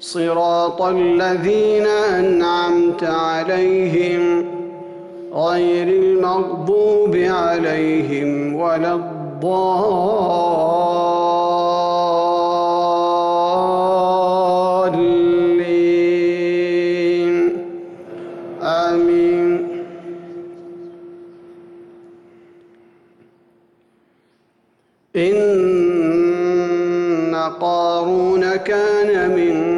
صراط الذين أنعمت عليهم غير المغضوب عليهم ولا الضالين. آمين. إن قارون كان من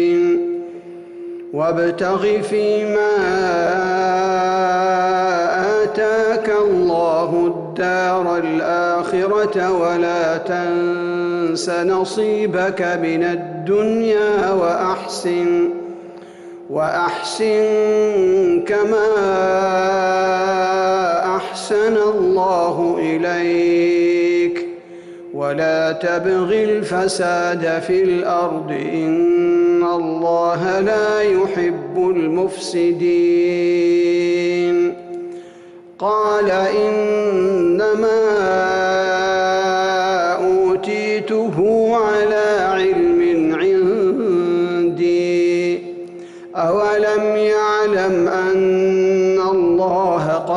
وابتغ فيما آتاك الله الدار الآخرة ولا تنس نصيبك من الدنيا وأحسن وأحسن كما أحسن الله إليك. ولا تبغ الفساد في الأرض إن الله لا يحب المفسدين. قال إنما أوتيته على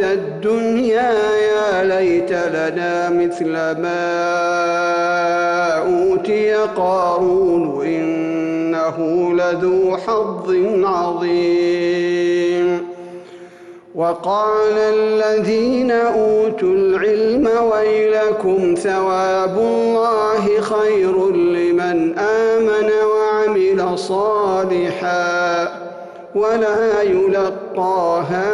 الدنيا يا ليت لنا مثل ما أوتي قارون إنه لذو حظ عظيم. وقال الذين أوتوا العلم ويلكم ثواب الله خير لمن آمن وعمل صالحا. ولا يلقاها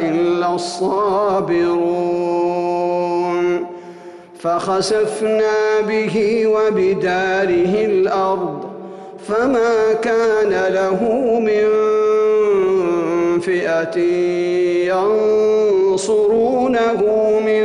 إلا الصابرون. فخسفنا به وبداره الأرض فما كان له من فئة ينصرونه من